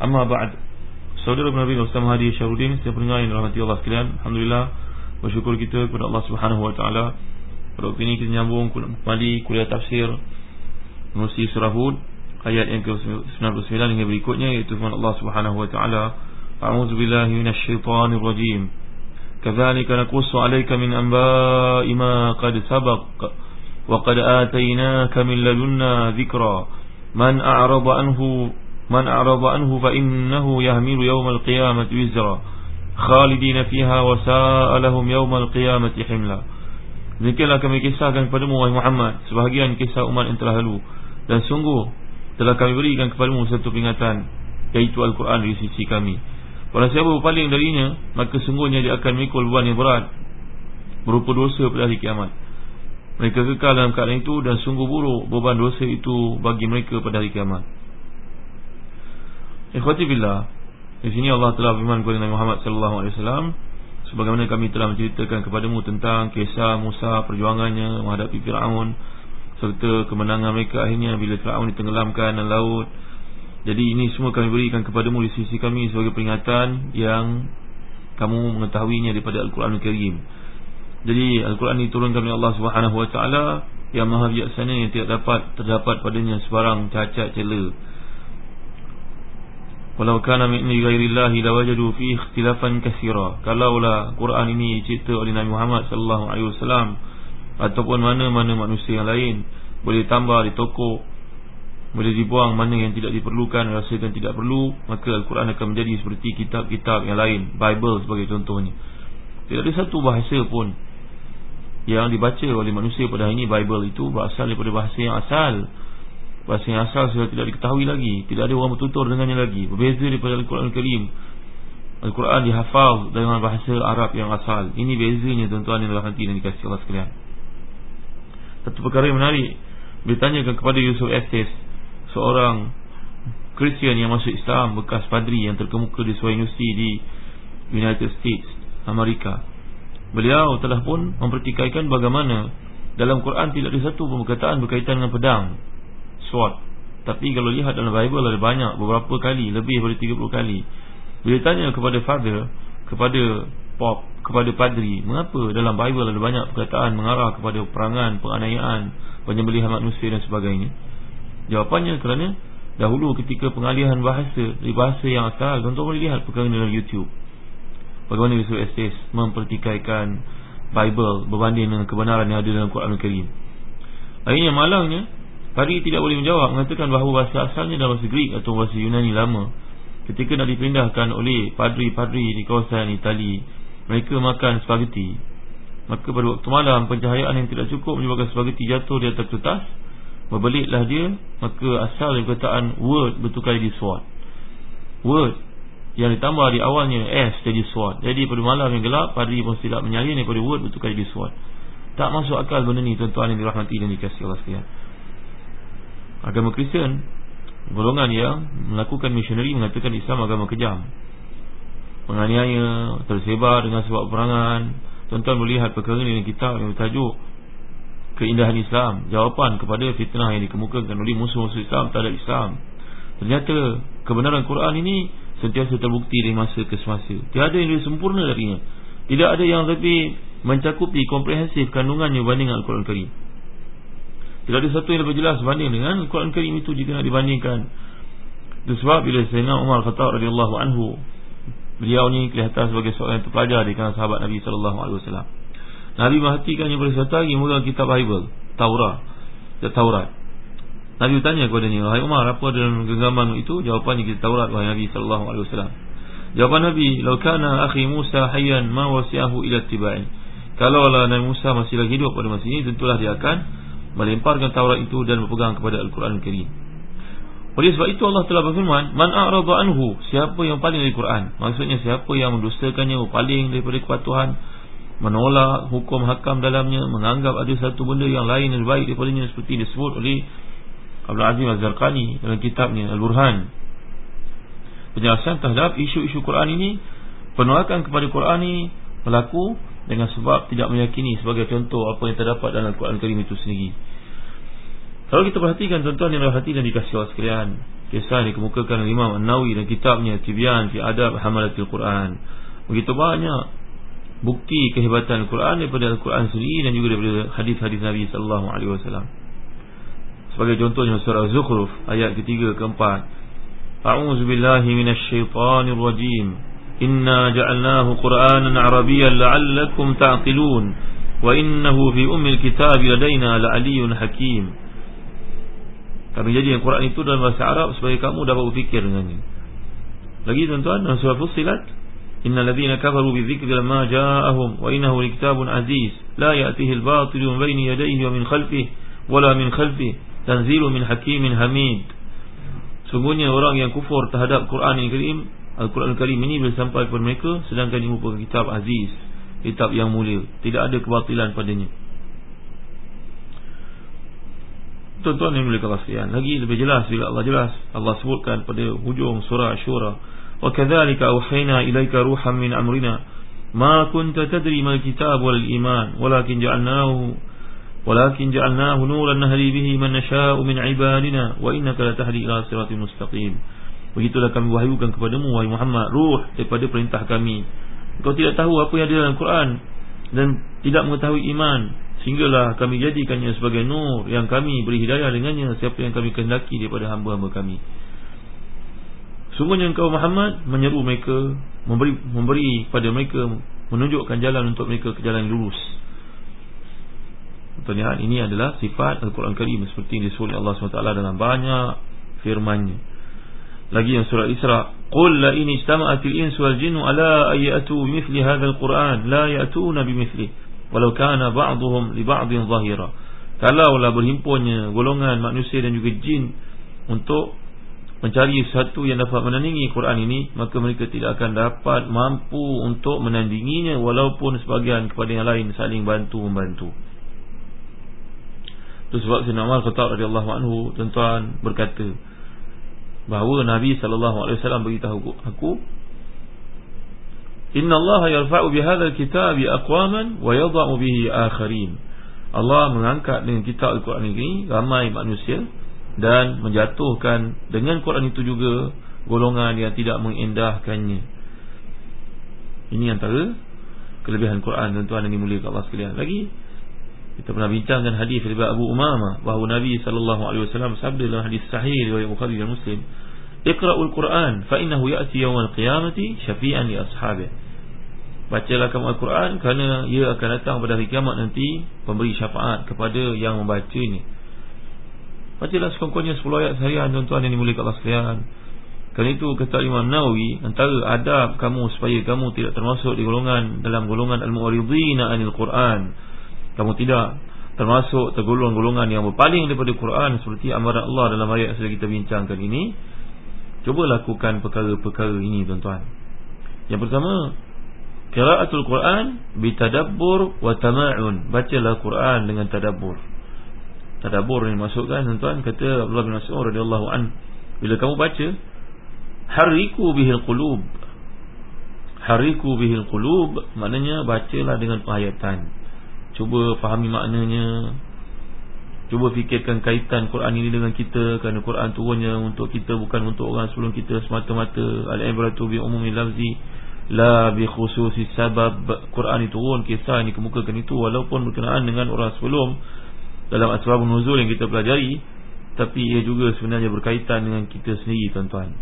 Amma ba'd Saudara Nabi Ustaz Hadi Syarudin Setiap pendengar yang dirahmati Allah sekalian Alhamdulillah Bersyukur kita kepada Allah Subhanahu Wa Taala. Pada waktu ini kita nyambung kembali kuliah tafsir Menusi surah Hud Ayat yang ke-99 hingga berikutnya Iaitu firman Allah Subhanahu Wa Taala. A'udzu billahi minasyaitonir rajim Kadzalika naqussu 'alaika min anba'i ma qad sabaq wa qad atainaka min ladunna dhikra man a'rada anhu Man a'rada anhu fa innahu yahmilu yawmal qiyamati wizra khalidina fiha wa sa'alahum yawmal qiyamati himla Demikianlah kami kisahkan kepadamu wahai Muhammad sebahagian kisah umat yang telah lalu dan sungguh telah kami berikan kepadamu satu peringatan yaitu Al-Quran di sisi kami. Kalau siapa berpaling darinya maka sungguhnya dia akan mikul beban yang berat berupa dosa pada hari kiamat. Mereka kekal dalam keadaan itu dan sungguh buruk beban dosa itu bagi mereka pada hari kiamat. Ikhwati billah Di sini Allah telah firman kepada Nabi Muhammad wasallam sebagaimana kami telah menceritakan kepadamu tentang kisah Musa perjuangannya menghadapi Firaun serta kemenangan mereka akhirnya bila Firaun ditenggelamkan dalam laut. Jadi ini semua kami berikan kepadamu di sisi kami sebagai peringatan yang kamu mengetahuinya daripada Al-Quran Al-Karim. Jadi Al-Quran diturunkan oleh Allah Taala yang Maha Bijaksana yang tidak dapat terdapat padanya sebarang cacat celah. Walau kana min ghairillahi lawajadu fi ikhtilafan katsira. Kalaulah Quran ini dicipta oleh Nabi Muhammad sallallahu alaihi wasallam ataupun mana-mana manusia yang lain boleh tambah ditokok boleh dibuang mana yang tidak diperlukan rasakan tidak perlu maka Al-Quran akan menjadi seperti kitab-kitab yang lain Bible sebagai contohnya tidak ada satu bahasa pun yang dibaca oleh manusia pada hari ini Bible itu berasal daripada bahasa yang asal Bahasa yang asal sudah tidak diketahui lagi. Tidak ada orang bertutur dengannya lagi. Berbeza daripada Al-Quran Al-Karim. Al-Quran dihafal dengan bahasa Arab yang asal. Ini bezanya tuan-tuan yang hati dan dikasih Allah sekalian. Satu perkara yang menarik. Bertanyakan kepada Yusuf Estes Seorang Kristian yang masuk Islam Bekas padri yang terkemuka di sebuah universiti di United States Amerika. Beliau telah pun mempertikaikan bagaimana Dalam Quran tidak ada satu pemberkataan berkaitan dengan pedang sword Tapi kalau lihat dalam Bible ada banyak Beberapa kali Lebih daripada 30 kali Bila tanya kepada father Kepada pop Kepada padri Mengapa dalam Bible ada banyak perkataan Mengarah kepada perangan Penganiayaan Penyembelihan manusia dan sebagainya? Jawapannya kerana Dahulu ketika pengalihan bahasa Dari bahasa yang asal Tuan-tuan boleh lihat perkara dalam YouTube. Bagaimana Yusuf Estes Mempertikaikan Bible Berbanding dengan kebenaran yang ada dalam Quran Al-Karim. Akhirnya malangnya Padri tidak boleh menjawab mengatakan bahawa bahasa asalnya adalah bahasa Greek atau bahasa Yunani lama. Ketika nak dipindahkan oleh padri-padri di kawasan Itali, mereka makan spaghetti. Maka pada waktu malam pencahayaan yang tidak cukup menyebabkan spaghetti jatuh di atas kertas, berbeliklah dia, maka asal perkataan word bertukar jadi sword. Word yang ditambah di awalnya S jadi sword. Jadi pada malam yang gelap, padri pun tidak menyalin daripada word bertukar jadi sword. Tak masuk akal benda ni tuan-tuan yang dirahmati dan dikasihi Allah sekalian agama Kristian. Golongan yang melakukan misioneri mengatakan Islam agama kejam. Penganiaya tersebar dengan sebab perangan. Tuan-tuan melihat perkara ini dalam kitab yang bertajuk keindahan Islam. Jawapan kepada fitnah yang dikemukakan oleh musuh-musuh Islam terhadap Islam. Ternyata kebenaran Quran ini sentiasa terbukti dari masa ke semasa. Tiada yang lebih sempurna darinya. Tidak ada yang lebih mencakupi komprehensif kandungannya berbanding Al-Quran Karim tidak ada satu yang lebih jelas berbanding dengan Al-Quran Karim itu jika nak dibandingkan. Itu sebab bila Sayyidina Umar Khattab radhiyallahu anhu Beliau ni kelihatan sebagai seorang yang terpelajar di kalangan sahabat Nabi sallallahu alaihi wasallam. Nabi yang pada hari memegang kitab Bible, Taurat. Taurat. Nabi tanya kepada dia, "Wahai Umar, apa dalam genggaman itu?" Jawapannya kita Taurat wahai Nabi sallallahu alaihi wasallam. Jawapan Nabi, "Lau kana akhi Musa hayyan ma wasi'ahu ila tibai." Kalau Nabi Musa masih lagi hidup pada masa ini, tentulah dia akan melemparkan Taurat itu dan berpegang kepada Al-Quran Al-Karim. Oleh sebab itu Allah telah berfirman, "Man a'rada anhu?" Siapa yang paling dari Quran? Maksudnya siapa yang mendustakannya, paling daripada kepatuhan, menolak hukum hakam dalamnya, menganggap ada satu benda yang lain lebih baik daripadanya seperti disebut oleh Abdul Azim Az-Zarqani dalam kitabnya Al-Burhan. Penjelasan terhadap isu-isu Quran ini, penolakan kepada Quran ini berlaku dengan sebab tidak meyakini sebagai contoh apa yang terdapat dalam Al-Quran Karim itu sendiri. Kalau kita perhatikan tuan-tuan yang hati dan dikasih Allah sekalian Kisah yang dikemukakan oleh Imam An-Nawi dan kitabnya Tibian fi Adab Hamalatil Quran Begitu banyak bukti kehebatan Al-Quran daripada Al-Quran sendiri dan juga daripada hadis-hadis Nabi sallallahu alaihi wasallam. Sebagai contohnya surah Zukhruf ayat ketiga keempat. A'udzu billahi minasyaitonir rajim. Ja'alnahu Qur'anan 'Arabiyyan la'allakum ta'qilun wa innahu fi ummil kitab ladaina la'aliyyun hakim. Kami jadi Al-Quran itu dalam bahasa Arab supaya kamu dapat berfikir dengannya. Lagi tuan-tuan, dalam surah Fussilat, Innal ladzina kafaru bidzikri lamma ja'ahum wa innahu likitabun aziz la ya'tihi al-batilu min bayni yadayhi wa min khalfihi wala min khalfihi tanzilu min hakimin hamid. Sungguhnya orang yang kufur terhadap Quran yang Karim, Al-Quran Al-Karim ini bila sampai kepada mereka sedangkan ini merupakan kitab aziz, kitab yang mulia, tidak ada kebatilan padanya. Tuan-tuan yang mulia sekalian Lagi lebih jelas bila Allah jelas Allah sebutkan pada hujung surah Shura وكذلك أوحينا إليك روحا من أمرنا ما كنت تدري ما الكتاب ولا الإيمان ولكن جعلناه ولكن جعلناه نورا نهدي به من نشاء من عبادنا وإنك لتهدي إلى صراط مستقيم Begitulah kami wahyukan kepadamu Wahai Muhammad Ruh daripada perintah kami Kau tidak tahu apa yang ada dalam Quran Dan tidak mengetahui iman Sehinggalah kami jadikannya sebagai nur Yang kami beri hidayah dengannya Siapa yang kami kehendaki daripada hamba-hamba kami Sungguhnya engkau Muhammad menyeru mereka memberi memberi pada mereka menunjukkan jalan untuk mereka ke jalan lurus. Pertanyaan ini adalah sifat Al-Quran Karim seperti disebut Allah SWT dalam banyak firman-Nya. Lagi yang surah Isra, "Qul la in ijtama'atil insu wal jinnu ala ayatu mithli hadzal Qur'an la ya'tuna bimithli walau kana ba'dhum li ba'dhin zahira." Kalaulah berhimpunnya golongan manusia dan juga jin untuk mencari sesuatu yang dapat menandingi Quran ini maka mereka tidak akan dapat mampu untuk menandinginya walaupun sebagian kepada yang lain saling bantu membantu itu sebab Sayyidina Umar Khattab radhiyallahu anhu tuan-tuan berkata bahawa Nabi sallallahu alaihi wasallam beritahu aku Allah yarfa'u bihadzal kitabi aqwaman wa yadh'u bihi akharin Allah mengangkat dengan kitab Al-Quran ini ramai manusia dan menjatuhkan dengan Quran itu juga golongan yang tidak mengindahkannya. Ini antara kelebihan Quran tuan-tuan yang dimuliakan Allah sekalian. Lagi kita pernah bincangkan hadis dari Abu Umamah bahawa Nabi sallallahu alaihi wasallam sabda dalam hadis sahih riwayat Bukhari dan Muslim, "Iqra'ul Quran fa innahu ya'ti yawmal qiyamati syafi'an li ashabihi." Bacalah kamu Al-Quran kerana ia akan datang pada hari kiamat nanti Pemberi syafaat kepada yang membacanya Bacalah sekongkongnya 10 ayat seharian tuan-tuan yang dimuliakan Allah sekalian. Kerana itu kata Imam Nawawi antara adab kamu supaya kamu tidak termasuk di golongan dalam golongan al-mu'ridina anil Quran. Kamu tidak termasuk tergolong golongan yang berpaling daripada Quran seperti amaran Allah dalam ayat yang sudah kita bincangkan ini. Cuba lakukan perkara-perkara ini tuan-tuan. Yang pertama, qiraatul Quran bitadabbur wa tama'un. Bacalah Quran dengan tadabbur tadabbur yang masukkan tuan-tuan kata Abdullah bin Mas'ud radhiyallahu an bila kamu baca hariku bihil qulub hariku bihil qulub maknanya bacalah dengan penghayatan cuba fahami maknanya cuba fikirkan kaitan Quran ini dengan kita kerana Quran turunnya untuk kita bukan untuk orang sebelum kita semata-mata. Al-ibratu bi umumi lafzi la bi khususi sabab. Quran itu turun kisah ini kemukakan itu walaupun berkenaan dengan orang sebelum. Dalam asbab nuzul yang kita pelajari tapi ia juga sebenarnya berkaitan dengan kita sendiri tuan-tuan.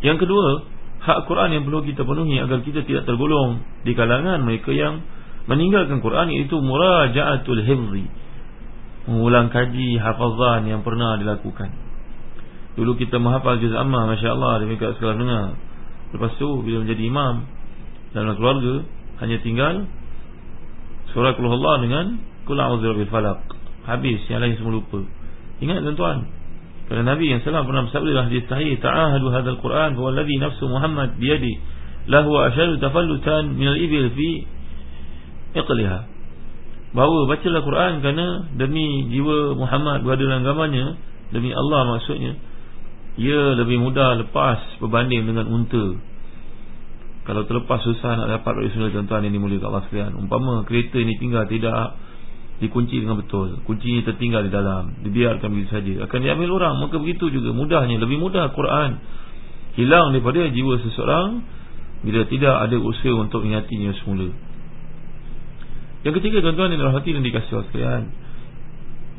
Yang kedua, hak Quran yang perlu kita penuhi agar kita tidak tergolong di kalangan mereka yang meninggalkan Quran iaitu murajaatul hifzi mengulang kaji hafazan yang pernah dilakukan. Dulu kita menghafal juz amma masya-Allah demi kat sekolah dengar lepas tu bila menjadi imam dalam keluarga hanya tinggal surah qul Allah dengan qul a'udzu birabbil falaq. Habis yang lain semua lupa. Ingat tuan-tuan kerana Nabi yang salam pernah bersabda dalam hadis sahih, "Ta'ahadu hadzal Qur'an fa wallazi nafsu Muhammad bi yadi, lahu ashadu tafallutan min al-ibil fi iqliha." Bahawa bacalah Quran kerana demi jiwa Muhammad berada dalam gambarnya, demi Allah maksudnya, ia lebih mudah lepas berbanding dengan unta. Kalau terlepas susah nak dapat sunat tuan-tuan yang dimuliakan Allah sekalian. Umpama kereta ini tinggal tidak dikunci dengan betul kuncinya tertinggal di dalam dibiarkan begitu saja akan diambil orang maka begitu juga mudahnya lebih mudah Quran hilang daripada jiwa seseorang bila tidak ada usaha untuk ingatinya semula yang ketiga tuan-tuan yang dirahmati dan dikasih Allah sekalian.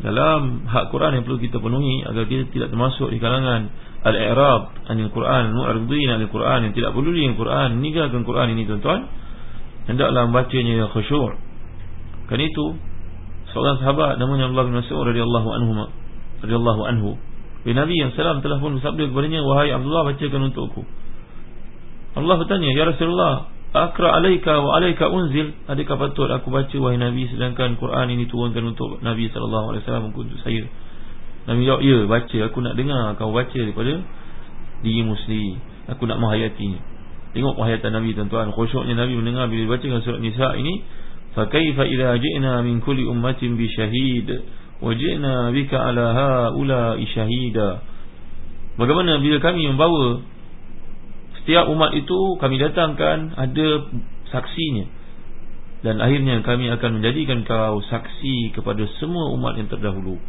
Dalam hak Quran yang perlu kita penuhi agar kita tidak termasuk di kalangan al-i'rab anil Quran mu'ridin anil Quran yang tidak peduli dengan Quran meninggalkan Quran ini tuan-tuan hendaklah membacanya yang khusyuk. Kan itu seorang sahabat namanya Allah bin Mas'ud radhiyallahu anhu radhiyallahu anhu bin Nabi yang salam telah pun bersabda kepadanya wahai Abdullah bacakan untukku. Allah bertanya ya Rasulullah Akra alaika wa alaika unzil. Adakah patut aku baca wahai Nabi Sedangkan Quran ini turunkan untuk Nabi SAW Untuk saya? Nabi jawab ya baca. Aku nak dengar Kau baca daripada diri muslim Aku nak menghayati Tengok penghayatan Nabi tuan-tuan. Khosyuknya Nabi mendengar bila bacakan surat Nisa ini Fakaifa idha jina min kulli ummatin bi syahid Wajina bika ala ha'ulai isyahida Bagaimana bila kami membawa Setiap umat itu kami datangkan Ada saksinya. Dan akhirnya kami akan menjadikan kau Saksi kepada semua umat yang terdahulu.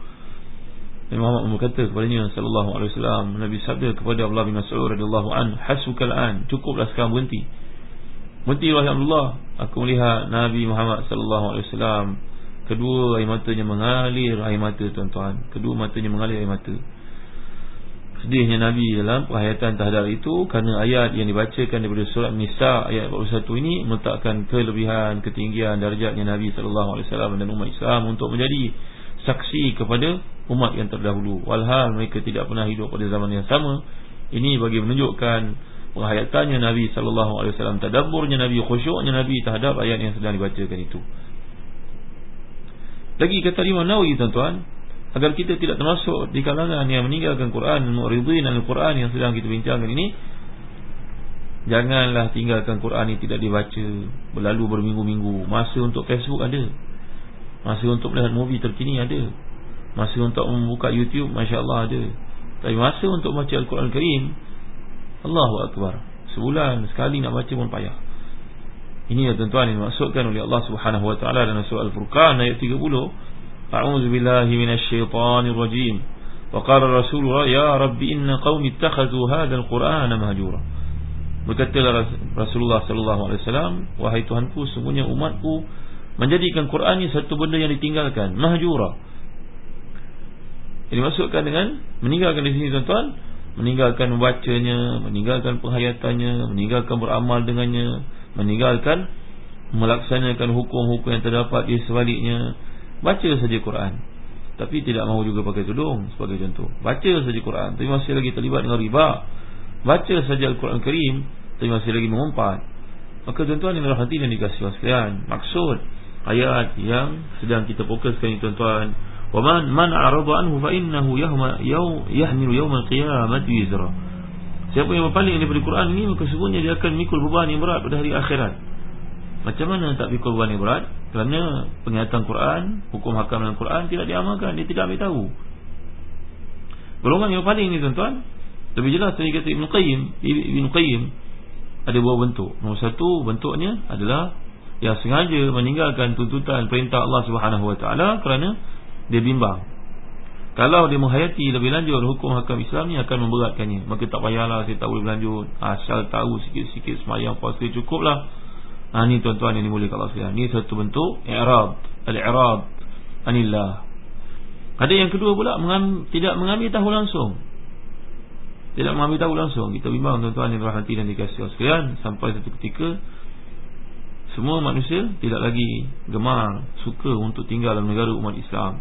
Nabi Muhammad berkata kepadanya Sallallahu alaihi wasallam Nabi sabda kepada Allah bin Mas'ud radhiyallahu an Hasukal an Cukuplah sekarang berhenti. Berhenti wahai Abdullah Aku melihat Nabi Muhammad sallallahu alaihi wasallam kedua air matanya mengalir air mata tuan-tuan. Kedua matanya mengalir air mata sedihnya Nabi dalam perhayatan terhadap itu kerana ayat yang dibacakan daripada surat Nisa ayat 41 ini meletakkan kelebihan ketinggian darjatnya Nabi wasallam dan umat Islam untuk menjadi saksi kepada umat yang terdahulu walhal mereka tidak pernah hidup pada zaman yang sama ini bagi menunjukkan penghayatannya Nabi wasallam tadabburnya Nabi khusyuknya Nabi terhadap ayat yang sedang dibacakan itu. Lagi kata Imam Nawawi tuan-tuan, agar kita tidak termasuk di kalangan yang meninggalkan Quran, muridin al-Quran yang sedang kita bincangkan ini, janganlah tinggalkan Quran ini tidak dibaca berlalu berminggu-minggu. Masa untuk Facebook ada. Masa untuk melihat movie terkini ada. Masa untuk membuka YouTube masya-Allah ada. Tapi masa untuk baca Al-Quran Al-Karim Allahu Akbar Sebulan sekali nak baca pun payah Ini ya tuan-tuan dimaksudkan oleh Allah Subhanahu Wa Taala dalam surah Al-Furqan ayat 30 A'udzu billahi minasyaitonir rajim Wa qala Rasulullah ya Rabbi inna qaumi ittakhadhu hadzal Qur'ana mahjura Berkatalah Rasulullah sallallahu alaihi wasallam wahai Tuhanku sungguhnya umatku menjadikan Quran ini satu benda yang ditinggalkan mahjura Ini maksudkan dengan meninggalkan di sini tuan-tuan meninggalkan membacanya, meninggalkan penghayatannya, meninggalkan beramal dengannya, meninggalkan melaksanakan hukum-hukum yang terdapat di sebaliknya. Baca saja Quran. Tapi tidak mahu juga pakai tudung sebagai contoh. Baca saja Quran tapi masih lagi terlibat dengan riba. Baca saja Al-Quran Karim tapi masih lagi mengumpat. Maka tuan-tuan yang hati dan dikasih sekalian, maksud ayat yang sedang kita fokuskan ini tuan-tuan ومن من أعرض عنه فإنه يوم يحمل يوم القيامة وزرا Siapa yang berpaling daripada Quran ini Maka sesungguhnya dia akan mikul beban yang berat pada hari akhirat Macam mana tak mikul beban yang berat Kerana pengingatan Quran Hukum hakam dalam Quran tidak diamalkan Dia tidak ambil tahu. Golongan yang berpaling ini tuan-tuan Lebih jelas tadi kata Ibn Qayyim Ibn Qayyim Ada dua bentuk. Nombor satu bentuknya adalah Yang sengaja meninggalkan tuntutan perintah Allah Subhanahu Taala Kerana dia bimbang. Kalau dia menghayati lebih lanjut hukum hakam Islam ni akan memberatkannya. Maka tak payahlah saya tak boleh berlanjut. Asal tahu sikit-sikit semayang puasa cukuplah ha, ni tuan-tuan yang dimuliakan Allah sekalian. Ni satu bentuk i'rab al-i'rab anillah. Ada yang kedua pula mengam, tidak mengambil tahu langsung. Tidak mengambil tahu langsung. Kita bimbang tuan-tuan yang berhati dan dikasih sekalian. Sampai satu ketika Semua manusia tidak lagi gemar Suka untuk tinggal dalam negara umat Islam.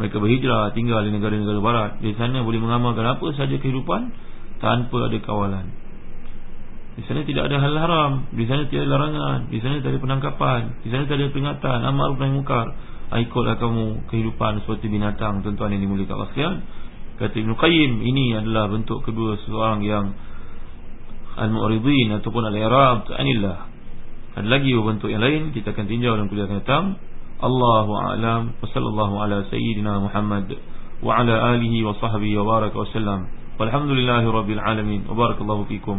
Mereka berhijrah tinggal di negara-negara barat. Di sana boleh mengamalkan apa sahaja kehidupan Tanpa ada kawalan Di sana tidak ada hal haram. Di sana tidak ada larangan. Di sana tidak ada penangkapan. Di sana tidak ada peringatan. Amal dan mukar Ikutlah kamu kehidupan seperti binatang Tuan-tuan yang dimulikkan Allah sekalian. Kata Ibn Qayyim Ini adalah bentuk kedua seseorang yang Al-Mu'ridin Ataupun Al-Irab Ta'anillah Ada lagi bentuk yang lain Kita akan tinjau dalam kuliah datang. Allahu'alam Wa sallallahu ala sayyidina Muhammad Wa ala alihi wa sahbihi wa baraka wa sallam. Walhamdulillahi rabbil alamin. Wa barakallahu fikum